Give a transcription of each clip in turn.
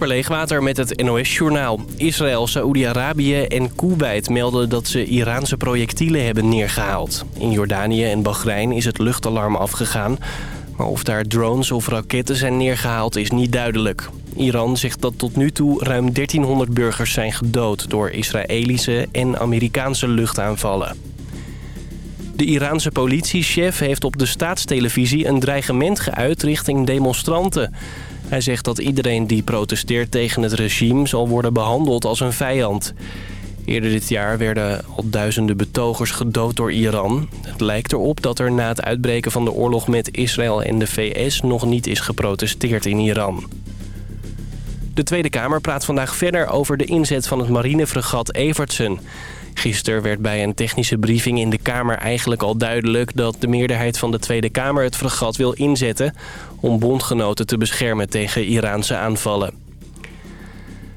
Kasper Leegwater met het NOS-journaal. Israël, Saoedi-Arabië en Kuwait melden dat ze Iraanse projectielen hebben neergehaald. In Jordanië en Bahrein is het luchtalarm afgegaan. Maar of daar drones of raketten zijn neergehaald is niet duidelijk. Iran zegt dat tot nu toe ruim 1300 burgers zijn gedood... door Israëlische en Amerikaanse luchtaanvallen. De Iraanse politiechef heeft op de staatstelevisie een dreigement geuit richting demonstranten... Hij zegt dat iedereen die protesteert tegen het regime zal worden behandeld als een vijand. Eerder dit jaar werden al duizenden betogers gedood door Iran. Het lijkt erop dat er na het uitbreken van de oorlog met Israël en de VS nog niet is geprotesteerd in Iran. De Tweede Kamer praat vandaag verder over de inzet van het marinefregat Evertsen. Gisteren werd bij een technische briefing in de Kamer eigenlijk al duidelijk... dat de meerderheid van de Tweede Kamer het fregat wil inzetten... om bondgenoten te beschermen tegen Iraanse aanvallen.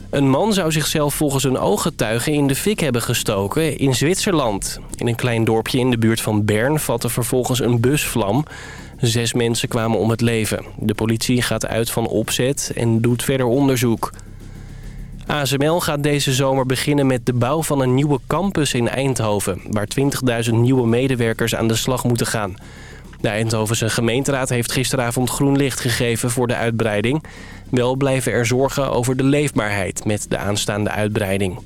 Een man zou zichzelf volgens een ooggetuige in de fik hebben gestoken in Zwitserland. In een klein dorpje in de buurt van Bern vatte vervolgens een bus vlam. Zes mensen kwamen om het leven. De politie gaat uit van opzet en doet verder onderzoek. ASML gaat deze zomer beginnen met de bouw van een nieuwe campus in Eindhoven... waar 20.000 nieuwe medewerkers aan de slag moeten gaan. De Eindhovense gemeenteraad heeft gisteravond groen licht gegeven voor de uitbreiding. Wel blijven er zorgen over de leefbaarheid met de aanstaande uitbreiding.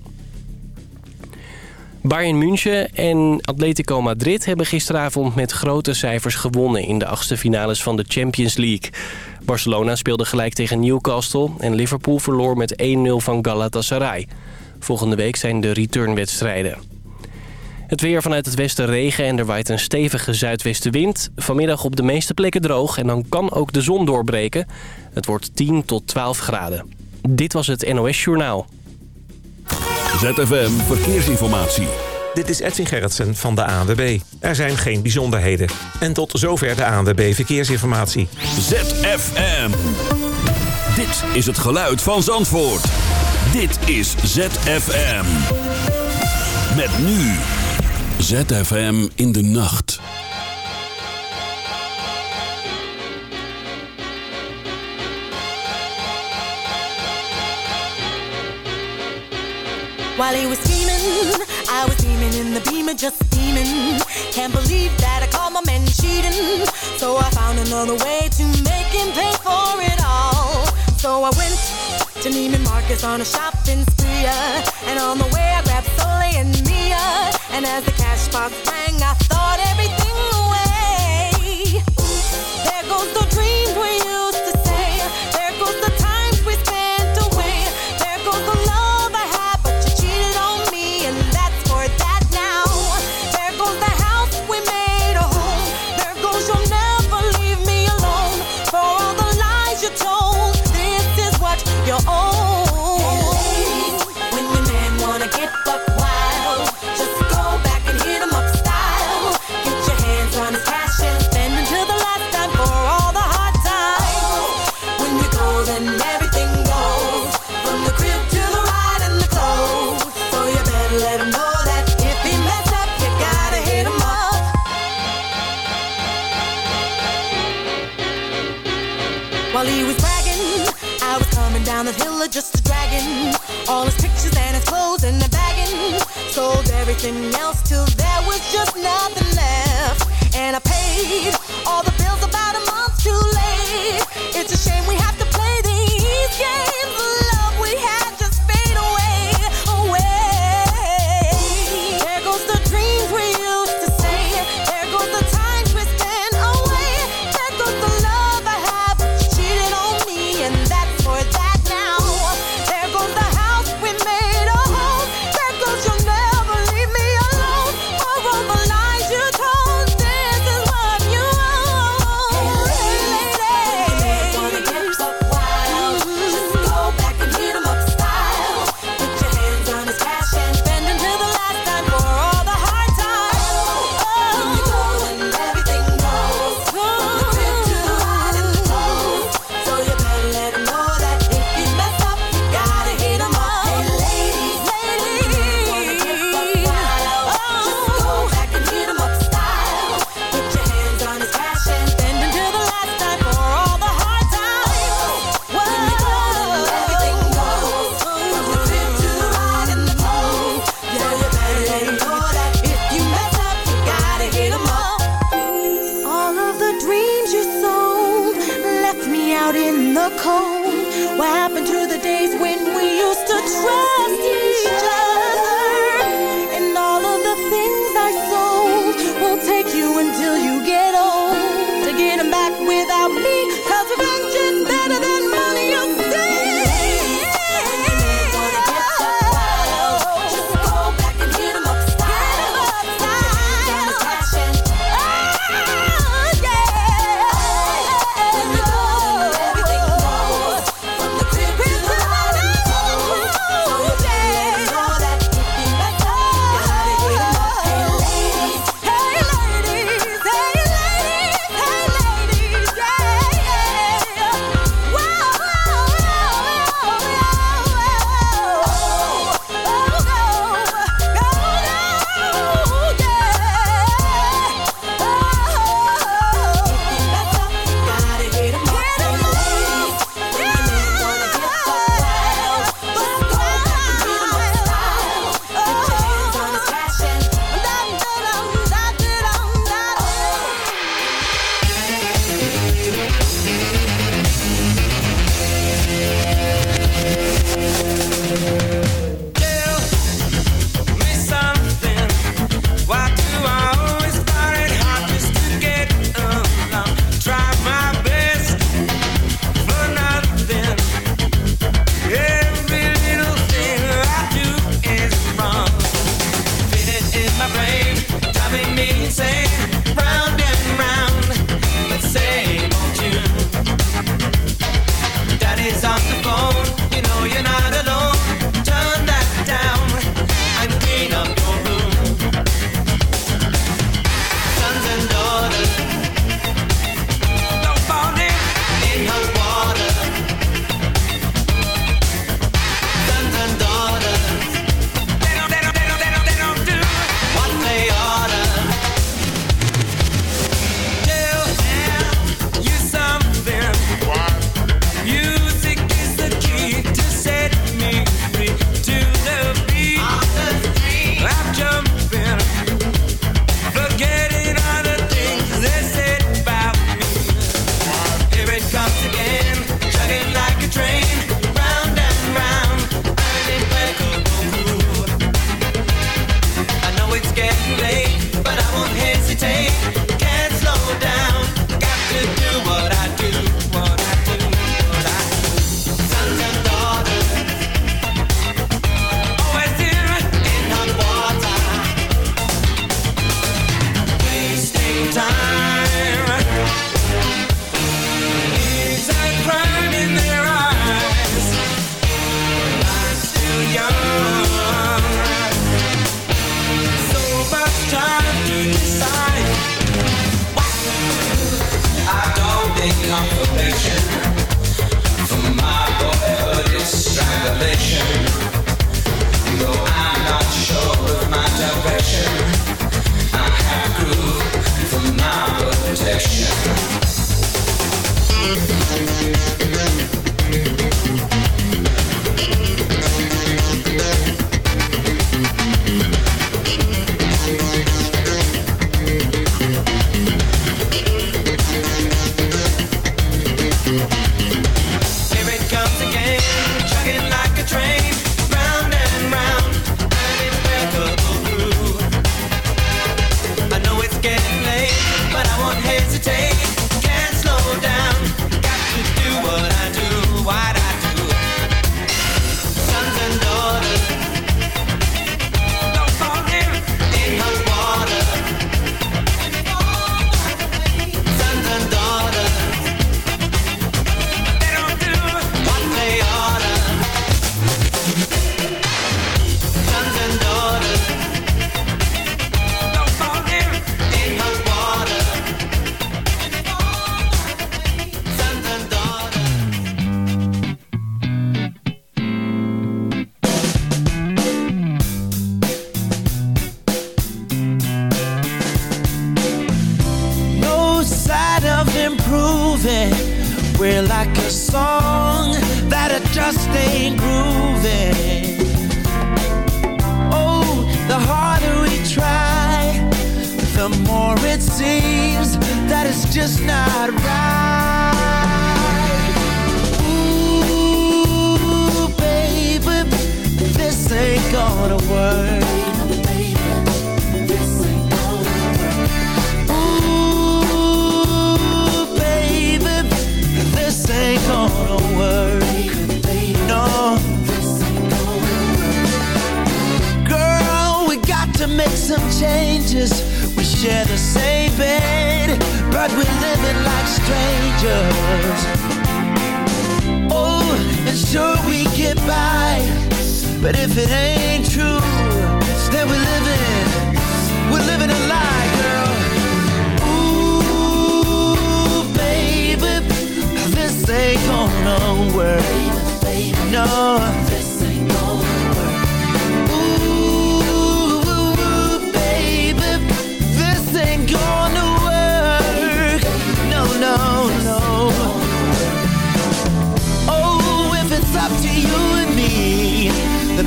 Bayern München en Atletico Madrid hebben gisteravond met grote cijfers gewonnen... in de achtste finales van de Champions League. Barcelona speelde gelijk tegen Newcastle en Liverpool verloor met 1-0 van Galatasaray. Volgende week zijn de returnwedstrijden. Het weer vanuit het westen regen en er waait een stevige zuidwestenwind. Vanmiddag op de meeste plekken droog en dan kan ook de zon doorbreken. Het wordt 10 tot 12 graden. Dit was het NOS Journaal. ZFM Verkeersinformatie. Dit is Edwin Gerritsen van de ANWB. Er zijn geen bijzonderheden. En tot zover de ANWB Verkeersinformatie. ZFM. Dit is het geluid van Zandvoort. Dit is ZFM. Met nu. ZFM in de nacht. While he was scheming, I was beaming in the beamer, just steaming. Can't believe that I caught my man cheating. So I found another way to make him pay for it all. So I went to Neiman Marcus on a shopping spree. Uh, and on the way I grabbed Soleil and Mia. And as the cash box rang, I thought everything away. There goes the just a dragon. All his pictures and his clothes and the bagging. Sold everything else till there was just nothing left. And I paid all the bills about a month too late. It's a shame we have to play these games.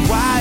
Why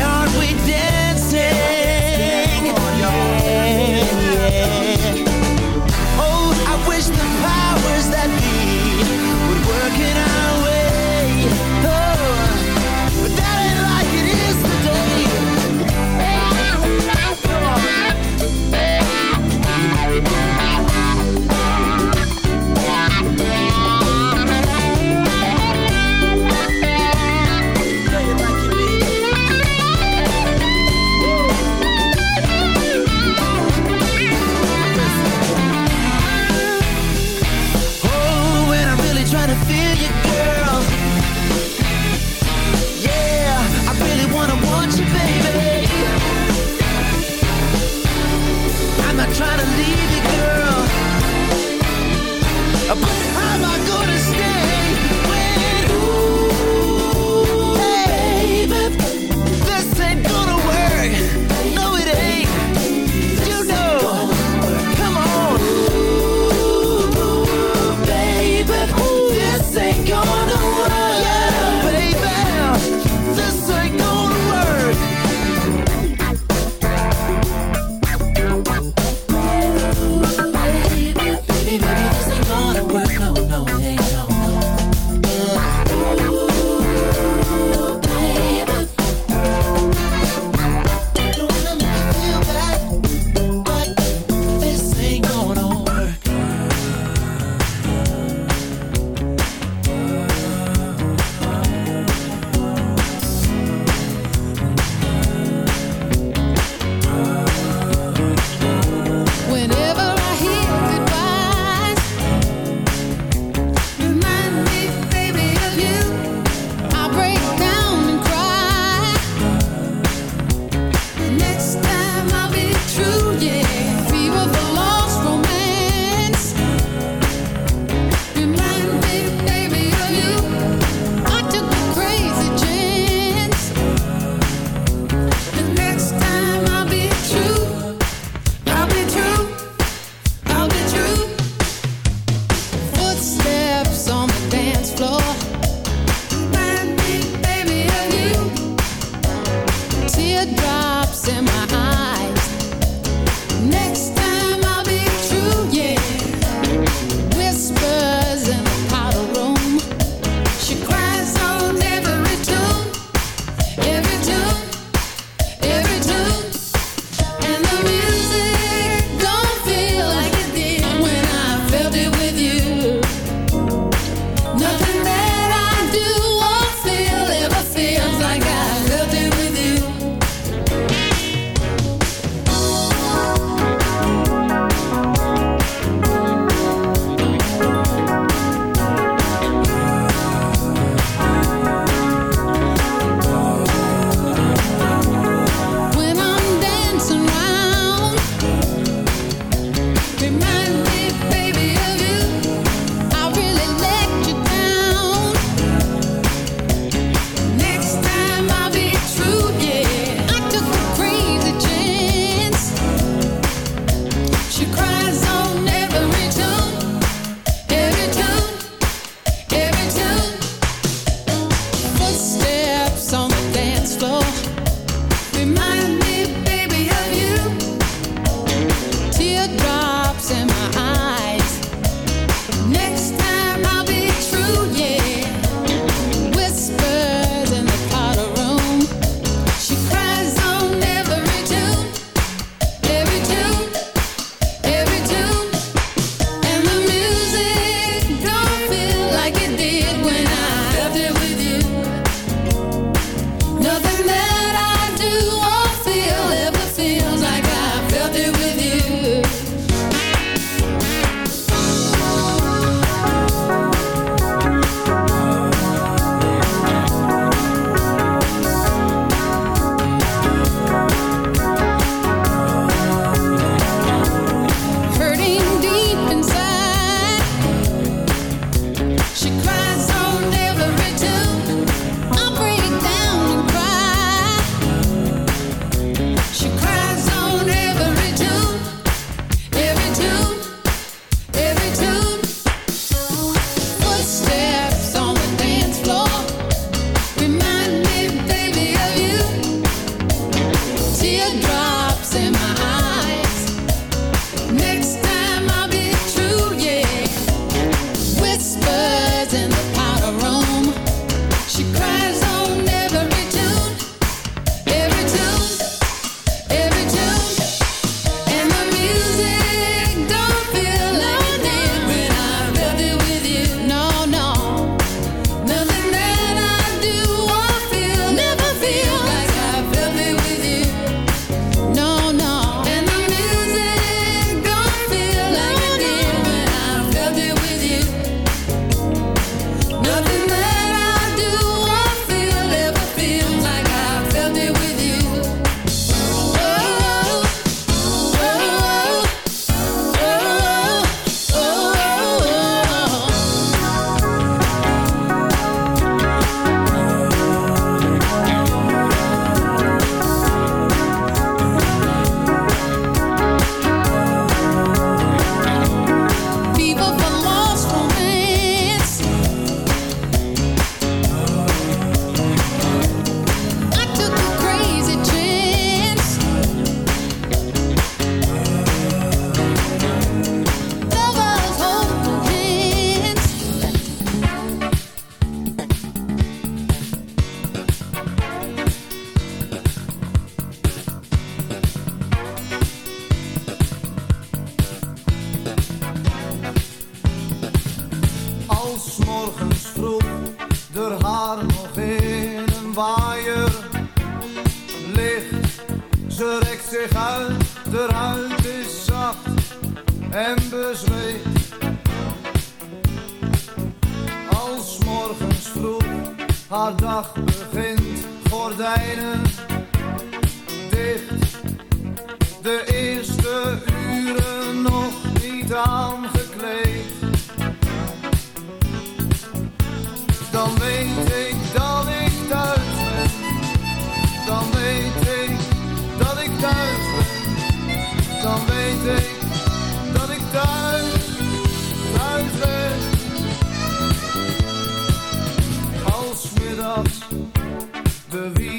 de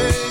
say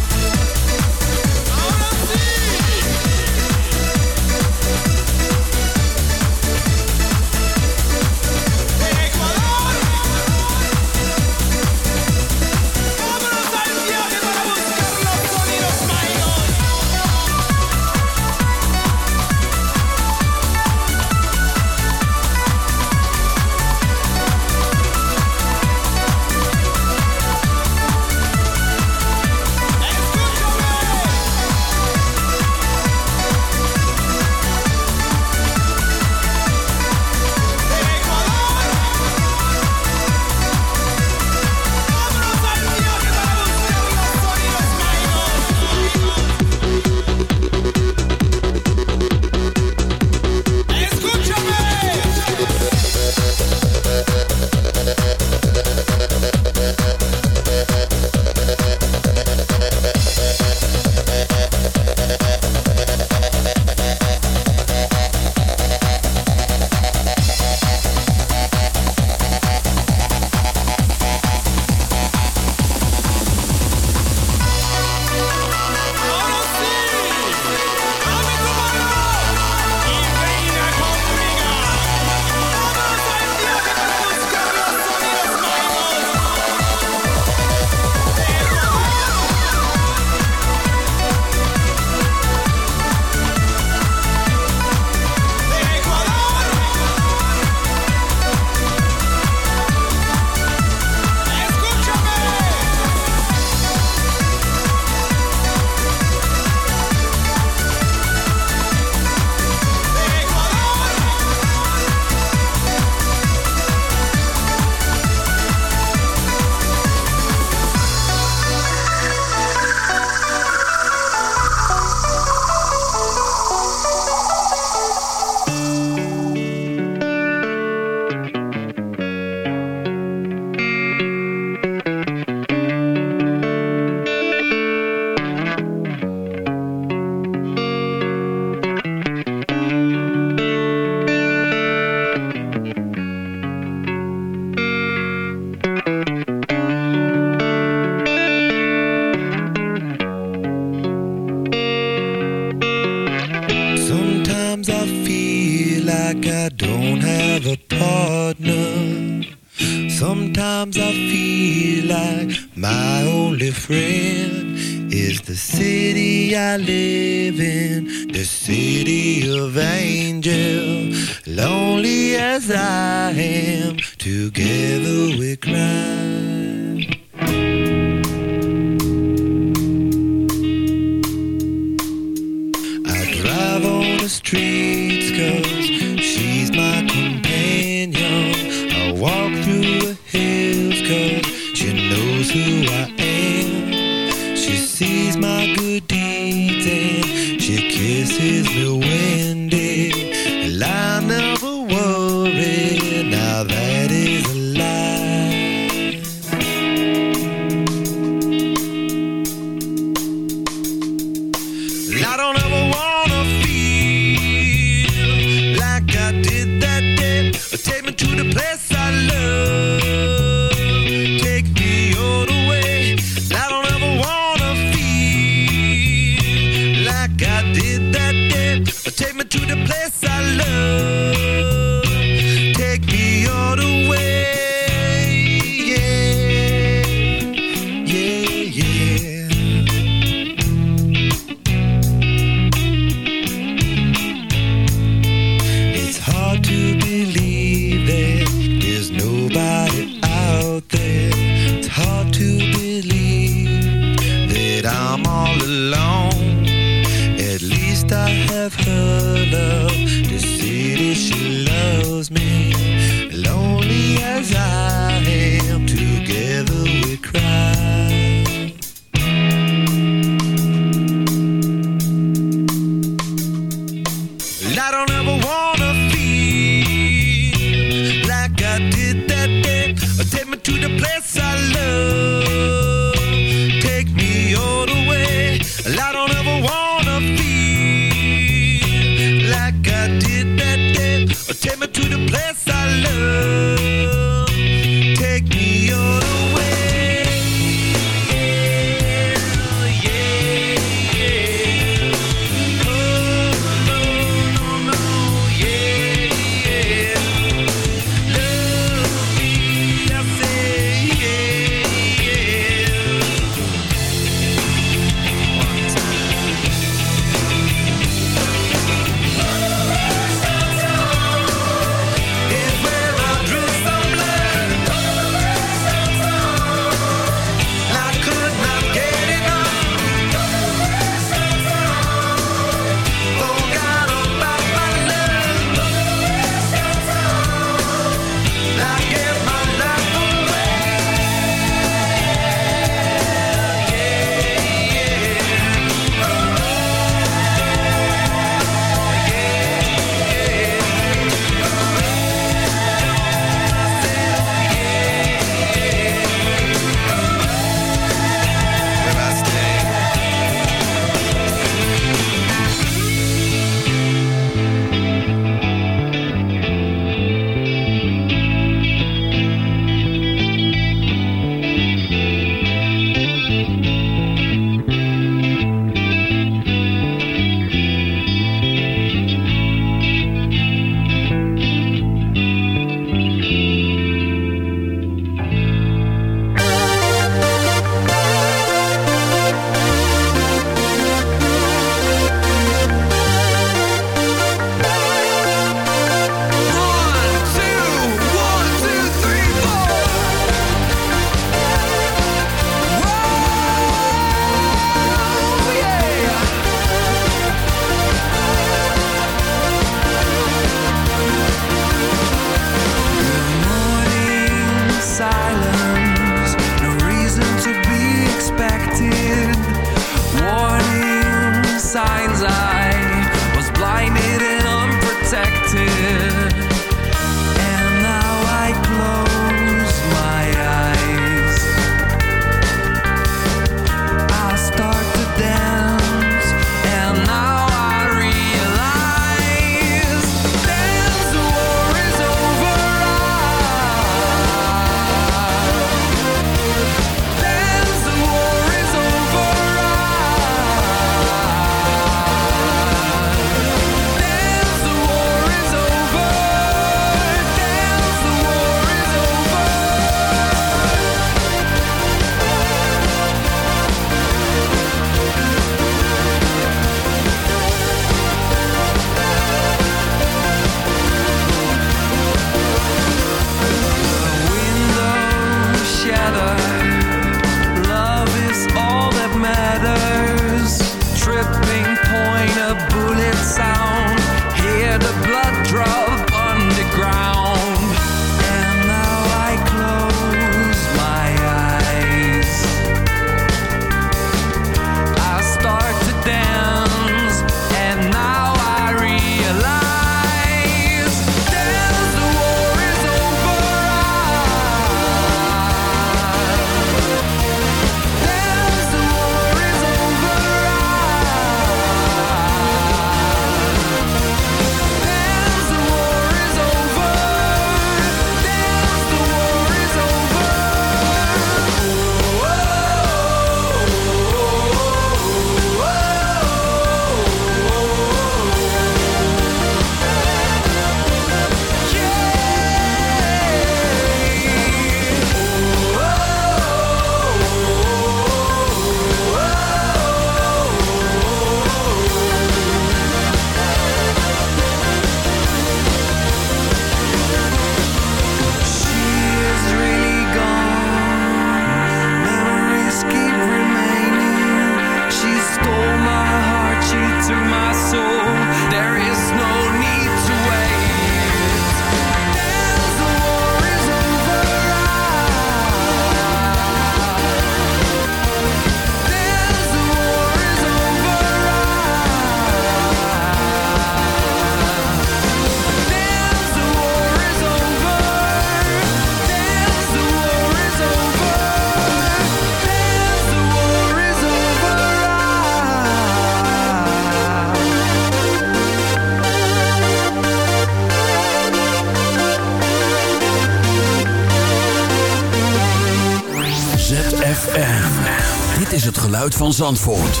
Zandvoort.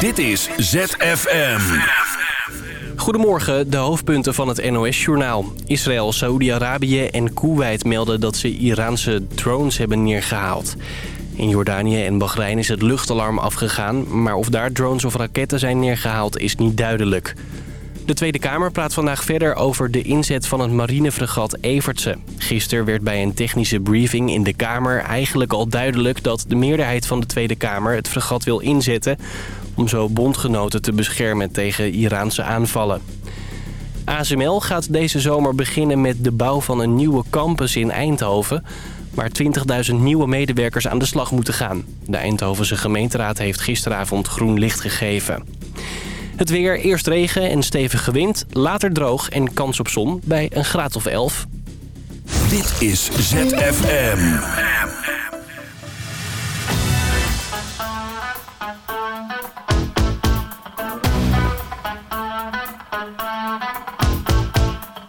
Dit is ZFM. Goedemorgen, de hoofdpunten van het NOS-journaal. Israël, Saoedi-Arabië en Kuwait melden dat ze Iraanse drones hebben neergehaald. In Jordanië en Bahrein is het luchtalarm afgegaan... maar of daar drones of raketten zijn neergehaald is niet duidelijk. De Tweede Kamer praat vandaag verder over de inzet van het marinefregat Evertse. Gisteren werd bij een technische briefing in de Kamer eigenlijk al duidelijk... dat de meerderheid van de Tweede Kamer het fregat wil inzetten... om zo bondgenoten te beschermen tegen Iraanse aanvallen. ASML gaat deze zomer beginnen met de bouw van een nieuwe campus in Eindhoven... waar 20.000 nieuwe medewerkers aan de slag moeten gaan. De Eindhovense gemeenteraad heeft gisteravond groen licht gegeven. Het weer, eerst regen en stevige wind, later droog en kans op zon bij een graad of 11. Dit is ZFM.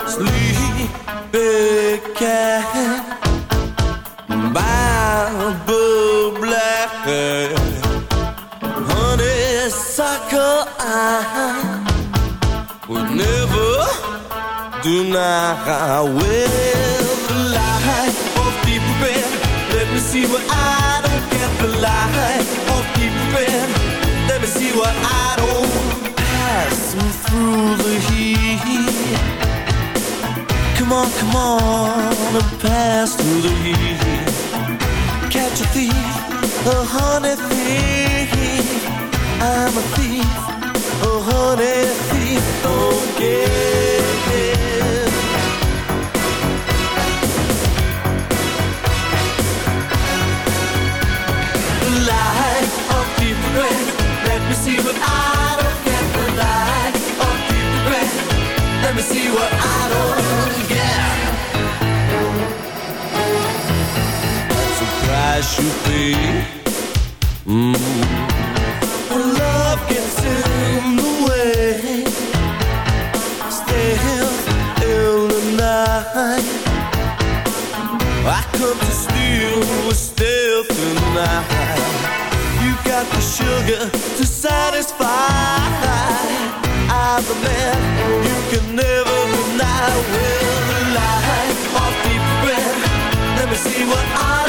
Sleepy cat, Bible black, honeysuckle uh-huh. I would never deny. Well, the light of deep red, let me see what I don't get. The light of deep red, let me see what I don't pass through the heat. Come on, come on, and pass through the heat. Catch a thief, a honey thief. I'm a thief, a honey thief. Don't it. The light of deep red. Let me see what I don't get. The light of deep red. Let me see what I don't get. Price you pay. Mm. Come to steal with stealth tonight. You got the sugar to satisfy. I'm the man you can never deny. Well, the light of deep red. Let me see what I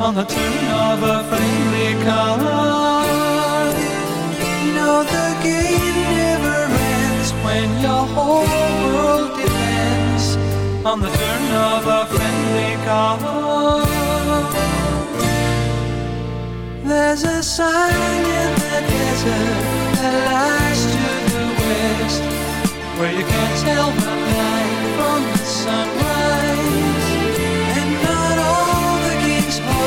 On the turn of a friendly card. No, the game never ends when your whole world depends on the turn of a friendly card. There's a sign in the desert that lies to the west, where you can't tell the night from the sunrise.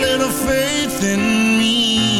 little faith in me,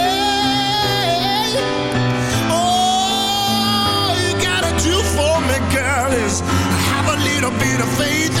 bit of faith